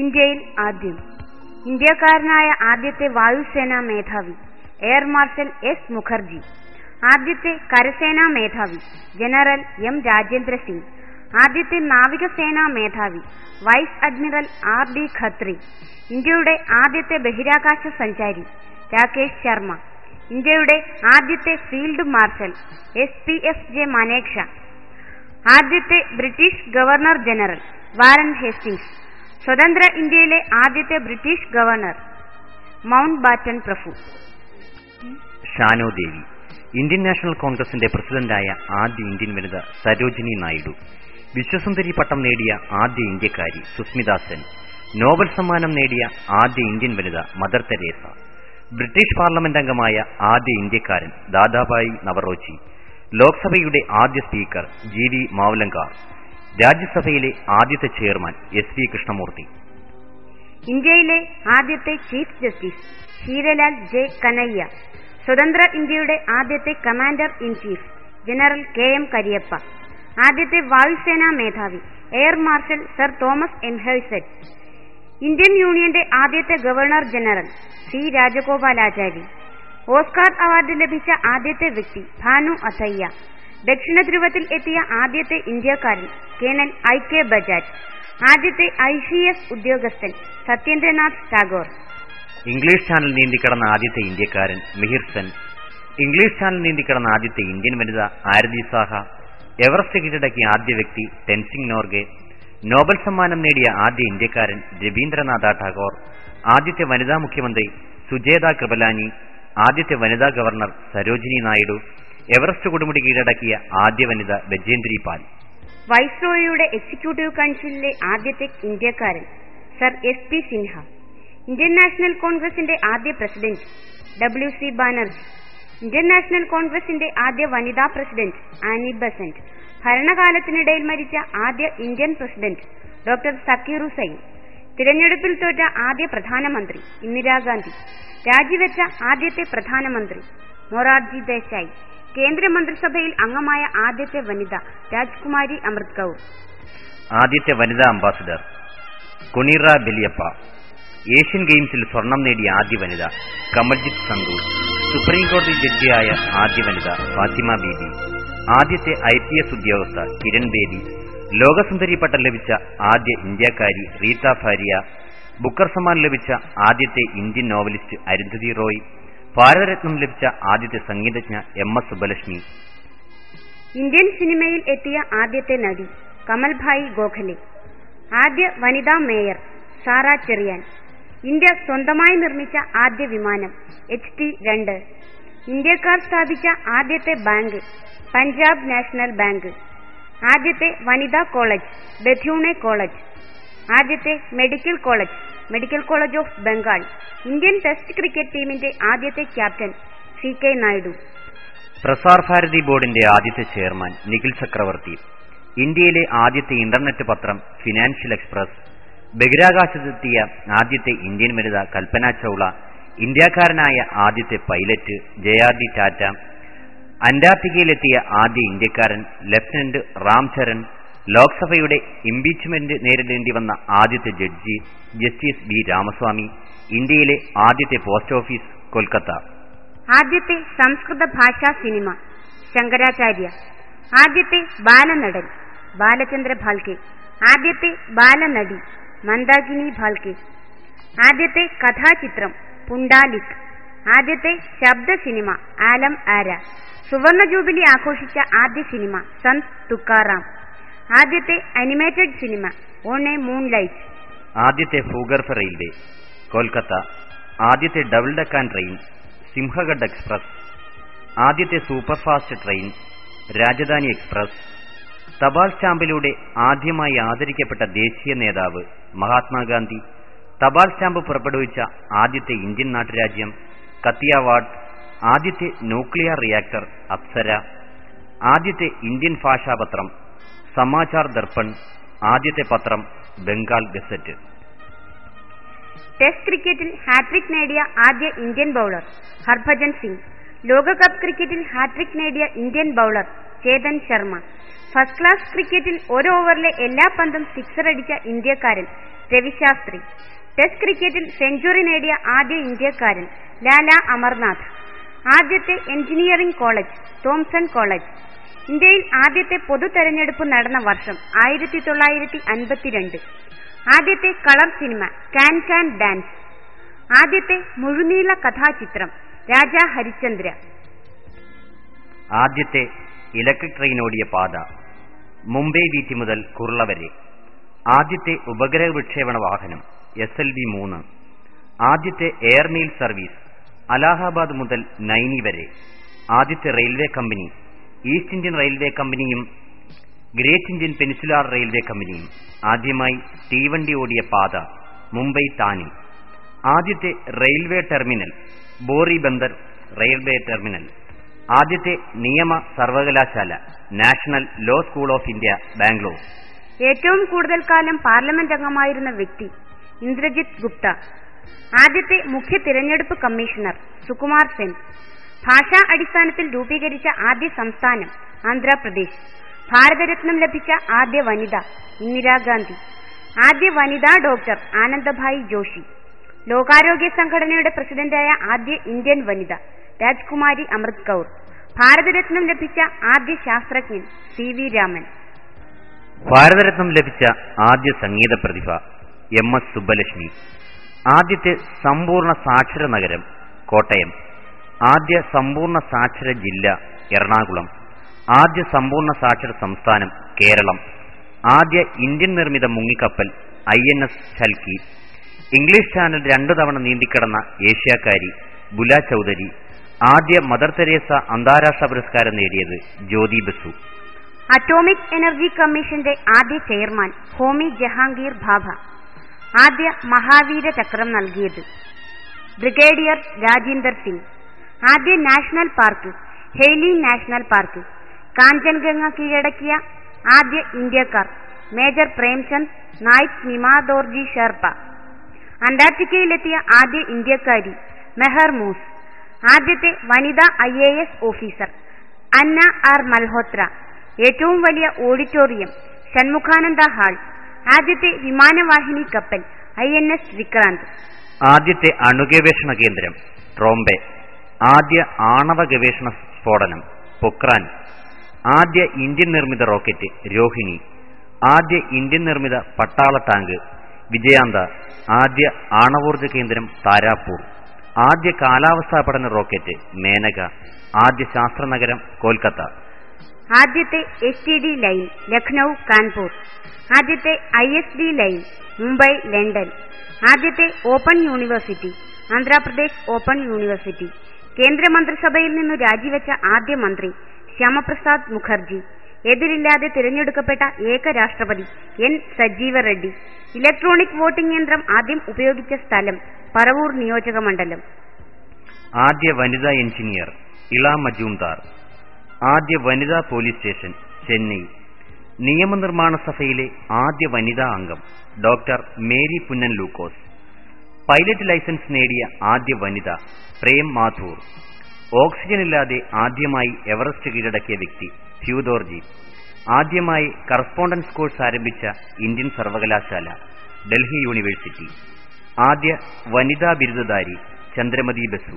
ഇന്ത്യയിൽ ആദ്യം. ഇന്ത്യക്കാരനായ ആദ്യത്തെ വായുസേനാ മേധാവി എയർ മാർഷൽ എസ് മുഖർജി. ആദ്യത്തെ കരസേനാ മേധാവി ജനറൽ എം രാജേന്ദ്ര സിംഗ്. ആദ്യത്തെ നാവികസേനാ മേധാവി vice admiral R D Khatri. ഇന്ത്യയുടെ ആദ്യത്തെ ബഹിരാകാശ സഞ്ചാരി രാകേഷ് ശർമ്മ. ഇന്ത്യയുടെ ആദ്യത്തെ field marshal S P F J Manekshaw. ആദ്യത്തെ British governor general Warren Hastings. സ്വതന്ത്ര ഇന്ത്യയിലെ ആദ്യത്തെ ബ്രിട്ടീഷ് ഗവർണർ മൗണ്ട് ബാറ്റൻ പ്രഭു. ഷാനോ ദേവി ഇന്ത്യൻ നാഷണൽ കോൺഗ്രസിന്റെ പ്രസിഡന്റായ ആദ്യ ഇന്ത്യൻ വനിത സരോജിനി നായിഡു വിശ്വസുന്ദരി പട്ടം നേടിയ ആദ്യ ഇന്ത്യക്കാരി സുസ്മിത സെൻ നോബൽ സമ്മാനം നേടിയ ആദ്യ ഇന്ത്യൻ വനിത മദർ തെരേസ ബ്രിട്ടീഷ് പാർലമെന്റ് അംഗമായ ആദ്യ ഇന്ത്യക്കാരൻ ദാദാബായി നവറോച്ചി ലോക്സഭയുടെ ആദ്യ സ്പീക്കർ ജി വി മാവലങ്കാർ രാജ്യസഭയിലെ ആദ്യത്തെ ചെയർമാൻ എസ് പി കൃഷ്ണമൂർത്തി. ഇന്ത്യയിലെ ആദ്യത്തെ chief justice Hiralal J Kania. സ്വതന്ത്ര ഇന്ത്യയുടെ ആദ്യത്തെ commander in chief general K M Cariappa. ആദ്യത്തെ വായുസേനാ മേധാവി air marshal sir Thomas Elmhirst Indian യൂണിയന്റെ ആദ്യത്തെ governor general C Rajagopalachari. Oscar award ലഭിച്ച ആദ്യത്തെ വ്യക്തി ഭാനു അസയ്യ. ദക്ഷിണ ധ്രുവത്തിൽ എത്തിയ ആദ്യത്തെ ഇന്ത്യക്കാരൻ കേണൽ ഐ കെ ബജാജ്. ആദ്യത്തെ ഐ സി എസ് ഉദ്യോഗസ്ഥൻ സത്യേന്ദ്രനാഥ് ടാഗോർ. ഇംഗ്ലീഷ് ചാനൽ നീന്തിക്കടന്ന ആദ്യത്തെ ഇന്ത്യക്കാരൻ മിഹിർ സെൻ. ഇംഗ്ലീഷ് ചാനൽ നീന്തിക്കടന്ന ആദ്യത്തെ ഇന്ത്യൻ വനിത ആരതി സാഹ. എവറസ്റ്റ് കീഴടക്കിയ ആദ്യ വ്യക്തി ടെൻസിംഗ് നോർഗെ. നോബൽ സമ്മാനം നേടിയ ആദ്യ ഇന്ത്യക്കാരൻ രവീന്ദ്രനാഥ ടാഗോർ. ആദ്യത്തെ വനിതാ മുഖ്യമന്ത്രി സുജേത കൃപലാനി. ആദ്യത്തെ വനിതാ ഗവർണർ സരോജിനി നായിഡു. എവറസ്റ്റ് കൊടുമുടി കീഴടക്കിയ ആദ്യ വനിത ബജേന്ദ്രി പാൽ. വൈസ്രോയിയുടെ എക്സിക്യൂട്ടീവ് കൌൺസിലിലെ ആദ്യത്തെ ഇന്ത്യക്കാരൻ sir S P Sinha. Indian National കോൺഗ്രസിന്റെ ആദ്യ president W C Banerjee. Indian National കോൺഗ്രസിന്റെ ആദ്യ വനിതാ പ്രസിഡന്റ് ആനി ബസന്റ്. ഭരണകാലത്തിനിടയിൽ മരിച്ച ആദ്യ Indian president doctor Zakir Hussain. തിരഞ്ഞെടുപ്പിൽ തോറ്റ ആദ്യ പ്രധാനമന്ത്രി ഇന്ദിരാഗാന്ധി. രാജിവെച്ച ആദ്യത്തെ പ്രധാനമന്ത്രി മൊറാർജി ദേശായി. കേന്ദ്രമന്ത്രിസഭയിൽ അംഗമായ ആദ്യത്തെ വനിത രാജ്കുമാരി അമൃത് കൌർ. ആദ്യത്തെ വനിതാ അംബാസിഡർ കൊണീറ ബെലിയപ്പ. ഏഷ്യൻ ഗെയിംസിൽ സ്വർണം നേടിയ ആദ്യ വനിത കമൽജിത് സന്തു സുപ്രീംകോടതി ജഡ്ജിയായ ആദ്യ വനിത ഫാത്തിമ ബീബി. ആദ്യത്തെ ഐ പി എസ് ഉദ്യോഗസ്ഥ കിരൺ ബേദി ലോകസുന്ദരി പട്ടം ലഭിച്ച ആദ്യ ഇന്ത്യക്കാരി റീത്ത ഫാരിയ ബുക്കർ സമ്മാൻ ലഭിച്ച ആദ്യത്തെ ഇന്ത്യൻ നോവലിസ്റ്റ് അരുന്ധതി റോയ്. ഭാരതരത്നം ലഭിച്ച ആദ്യത്തെ സംഗീതജ്ഞ എം എസ് സുബലക്ഷ്മി ഇന്ത്യൻ സിനിമയിൽ എത്തിയ ആദ്യത്തെ നടി കമൽഭായി ഗോഖലെ. ആദ്യ വനിതാ മേയർ സാറ ചെറിയാൻ. ഇന്ത്യ സ്വന്തമായി നിർമ്മിച്ച ആദ്യ വിമാനം എച്ച് ടി രണ്ട്. ഇന്ത്യക്കാർ സ്ഥാപിച്ച ആദ്യത്തെ ബാങ്ക് പഞ്ചാബ് നാഷണൽ ബാങ്ക്. ആദ്യത്തെ വനിതാ കോളേജ് ബഥ്യൂണെ കോളേജ്. ആദ്യത്തെ medical college medical college of Bengal. Indian test cricket ടീമിന്റെ ആദ്യത്തെ captain C K Naidu. Prasar Bharati ബോർഡിന്റെ ആദ്യത്തെ ചെയർമാൻ നിഖിൽ ചക്രവർത്തി. ഇന്ത്യയിലെ ആദ്യത്തെ ഇന്റർനെറ്റ് പത്രം ഫിനാൻഷ്യൽ എക്സ്പ്രസ്. ബഹിരാകാശത്തെത്തിയ ആദ്യത്തെ ഇന്ത്യൻ വനിത കൽപ്പന ചൌള. ഇന്ത്യക്കാരനായ ആദ്യത്തെ pilot J R D Tata. അന്റാർട്ടിക്കയിലെത്തിയ ആദ്യ ഇന്ത്യക്കാരൻ ലഫ്റ്റനന്റ് റാം ചരൺ ലോക്സഭയുടെ ഇംപീച്ച്മെന്റ് നേരിടേണ്ടി വന്ന ആദ്യത്തെ ജഡ്ജി ജസ്റ്റിസ് ബി രാമസ്വാമി ഇന്ത്യയിലെ ആദ്യത്തെ പോസ്റ്റ് ഓഫീസ് കൊൽക്കത്ത. ആദ്യത്തെ സംസ്കൃത ഭാഷാ സിനിമ ശങ്കരാചാര്യ. ആദ്യത്തെ ബാലനടൻ ബാലചന്ദ്ര ഭാൽക്കെ. ആദ്യത്തെ ബാലനടി മന്ദാകിനി ഭാൽക്കെ. ആദ്യത്തെ കഥാചിത്രം പുണ്ടാലിക്. ആദ്യത്തെ ശബ്ദ സിനിമ ആലം ആര. സുവർണ ജൂബിലി ആഘോഷിച്ച ആദ്യ സിനിമ സന്ത് തുക്കാറാം. ആദ്യത്തെ animated cinema on a moonlight ആദ്യത്തെ ഭൂഗർഭ റെയിൽവേ കൊൽക്കത്ത. ആദ്യത്തെ double decker train Sinhagad express. ആദ്യത്തെ സൂപ്പർഫാസ്റ്റ് ട്രെയിൻ രാജധാനി എക്സ്പ്രസ്. തപാൽ സ്റ്റാമ്പിലൂടെ ആദ്യമായി ആദരിക്കപ്പെട്ട ദേശീയ നേതാവ് മഹാത്മാഗാന്ധി. തപാൽ സ്റ്റാമ്പ് പുറപ്പെടുവിച്ച ആദ്യത്തെ ഇന്ത്യൻ നാട്ടുരാജ്യം കത്തിയാവാഡ് ആദ്യത്തെ ന്യൂക്ലിയർ റിയാക്ടർ അപ്സര. ആദ്യത്തെ ഇന്ത്യൻ ഭാഷാപത്രം സമാചാർ ദർപ്പൺ ആദ്യത്തെ പത്രം ബംഗാൾ ഗസറ്റ്. ടെസ്റ്റ് ക്രിക്കറ്റിൽ ഹാട്രിക് നേടിയ ആദ്യ ഇന്ത്യൻ ബൌളർ ഹർഭജൻ സിംഗ്. ലോകകപ്പ് ക്രിക്കറ്റിൽ ഹാട്രിക് നേടിയ Indian bowler Chetan Sharma. First class ക്രിക്കറ്റിൽ ഒരു ഓവറിലെ എല്ലാ പന്തും സിക്സർ അടിച്ച ഇന്ത്യക്കാരൻ രവിശാസ്ത്രി ടെസ്റ്റ് ക്രിക്കറ്റിൽ സെഞ്ചുറി നേടിയ ആദ്യ ഇന്ത്യക്കാരൻ ലാല അമർനാഥ്. ആദ്യത്തെ എഞ്ചിനീയറിംഗ് കോളേജ് തോംസൺ കോളേജ്. ഇന്ത്യയിൽ ആദ്യത്തെ പൊതു തെരഞ്ഞെടുപ്പ് നടന്ന വർഷം ആയിരത്തി തൊള്ളായിരത്തി അൻപത്തിരണ്ട്. ആദ്യത്തെ colour cinema can can dance. ആദ്യത്തെ മുഴുനീള കഥാചിത്രം രാജാ ഹരിചന്ദ്ര. ആദ്യത്തെ ഇലക്ട്രിക് ട്രെയിൻ ഓടിയ പാത മുംബൈ വീറ്റി മുതൽ കുർള വരെ. ആദ്യത്തെ ഉപഗ്രഹ വിക്ഷേപണ വാഹനം എസ് എൽ വി മൂന്ന്. ആദ്യത്തെ എയർമെയിൽ സർവീസ് അലഹാബാദ് മുതൽ നൈനി വരെ. ആദ്യത്തെ railway company East Indian railway കമ്പനിയും ഗ്രേറ്റ് ഇന്ത്യൻ പെനിസുലാർ റെയിൽവേ കമ്പനിയും ആദ്യമായി തീവണ്ടി ഓടിയ പാത മുംബൈ താനി. ആദ്യത്തെ railway terminal Bori Bunder railway terminal. ആദ്യത്തെ നിയമ സർവകലാശാല national law school of India Bangalore. ഏറ്റവും കൂടുതൽ കാലം പാർലമെന്റ് അംഗമായിരുന്ന വ്യക്തി ഇന്ദ്രജിത് ഗുപ്ത. ആദ്യത്തെ മുഖ്യ തിരഞ്ഞെടുപ്പ് കമ്മീഷണർ സുകുമാർ സെൻ. ഭാഷാ അടിസ്ഥാനത്തിൽ രൂപീകരിച്ച ആദ്യ സംസ്ഥാനം ആന്ധ്രാപ്രദേശ്. ഭാരതരത്നം ലഭിച്ച ആദ്യ വനിത ഇന്ദിരാഗാന്ധി. ആദ്യ വനിതാ ഡോക്ടർ ആനന്ദഭായി ജോഷി. ലോകാരോഗ്യ സംഘടനയുടെ പ്രസിഡന്റായ ആദ്യ ഇന്ത്യൻ വനിത രാജ്കുമാരി അമൃത് കൌർ. ഭാരതരത്നം ലഭിച്ച ആദ്യ ശാസ്ത്രജ്ഞൻ സി വി രാമൻ. ഭാരതരത്നം ലഭിച്ച ആദ്യ സംഗീത പ്രതിഭ എം എസ് സുബ്ബലക്ഷ്മി. ആദ്യത്തെ സമ്പൂർണ സാക്ഷര നഗരം കോട്ടയം. ആദ്യ സമ്പൂർണ സാക്ഷര ജില്ല എറണാകുളം. ആദ്യ സമ്പൂർണ സാക്ഷര സംസ്ഥാനം കേരളം. ആദ്യ ഇന്ത്യൻ നിർമ്മിത മുങ്ങിക്കപ്പൽ I N S Shalki English channel രണ്ടു തവണ നീന്തിക്കിടന്ന ഏഷ്യാക്കാരി ബുല ചൌധരി. ആദ്യ മദർ തെരേസ അന്താരാഷ്ട്ര പുരസ്കാരം നേടിയത് ജ്യോതി ബസു. അറ്റോമിക് എനർജി കമ്മീഷന്റെ ആദ്യ ചെയർമാൻ ഹോമി ജഹാംഗീർ ഭാഭ. ആദ്യ മഹാവീര ചക്രം നൽകിയത് ബ്രിഗേഡിയർ രാജീന്ദർ സിംഗ്. ആദ്യ national park Hailey national park. Kanchenjunga കീഴടക്കിയ ആദ്യ ഇന്ത്യക്കാർ മേജർ പ്രേംചന്ദ് നായിക് നിമാദോർജി ഷെർപ്പ. അന്റാർട്ടിക്കയിലെത്തിയ ആദ്യ ഇന്ത്യക്കാരി മെഹർ മൂസ്. ആദ്യത്തെ വനിതാ I A S officer Anna R Malhotra. ഏറ്റവും വലിയ ഓഡിറ്റോറിയം ഷൺമുഖാനന്ദ ഹാൾ. ആദ്യത്തെ വിമാനവാഹിനി കപ്പൽ ഐ എൻ എസ് വിക്രാന്ത്. ആദ്യത്തെ അണുഗവേഷണ കേന്ദ്രം ട്രോംബെ. ആദ്യ ആണവ ഗവേഷണ സ്ഫോടനം പൊക്രാൻ. ആദ്യ ഇന്ത്യൻ നിർമ്മിത റോക്കറ്റ് രോഹിണി. ആദ്യ ഇന്ത്യൻ നിർമ്മിത പട്ടാള ടാങ്ക് വിജയാന്ത. ആദ്യ ആണവോർജ കേന്ദ്രം താരാപൂർ. ആദ്യ കാലാവസ്ഥാ പഠന റോക്കറ്റ് മേനക. ആദ്യ ശാസ്ത്ര നഗരം കൊൽക്കത്ത. ആദ്യത്തെ S T D line Lucknow Kanpur ആദ്യത്തെ I S D line Mumbai London. ആദ്യത്തെ open university Andhra Pradesh open university. കേന്ദ്രമന്ത്രിസഭയിൽ നിന്നു രാജിവെച്ച ആദ്യ മന്ത്രി ശ്യാമപ്രസാദ് മുഖർജി. എതിരില്ലാതെ തിരഞ്ഞെടുക്കപ്പെട്ട ഏക രാഷ്ട്രപതി എൻ സജീവ റെഡ്ഡി ഇലക്ട്രോണിക് വോട്ടിംഗ് യന്ത്രം ആദ്യം ഉപയോഗിച്ച സ്ഥലം പറവൂർ നിയോജക മണ്ഡലം. ആദ്യ വനിതാ എഞ്ചിനീയർ ഇള മജൂംദാർ. ആദ്യ വനിതാ പോലീസ് സ്റ്റേഷൻ ചെന്നൈ. നിയമനിർമ്മാണ സഭയിലെ ആദ്യ വനിതാ അംഗം doctor Mary Punnen Lukose. Pilot license നേടിയ ആദ്യ വനിത പ്രേം മാഥൂർ. ഓക്സിജൻ ഇല്ലാതെ ആദ്യമായി എവറസ്റ്റ് കീഴടക്കിയ വ്യക്തി ഫ്യൂദോർജി ആദ്യമായി കറസ്പോണ്ടൻസ് കോഴ്സ് ആരംഭിച്ച ഇന്ത്യൻ സർവകലാശാല ഡൽഹി യൂണിവേഴ്സിറ്റി. ആദ്യ വനിതാ ബിരുദധാരി ചന്ദ്രമതി ബസു.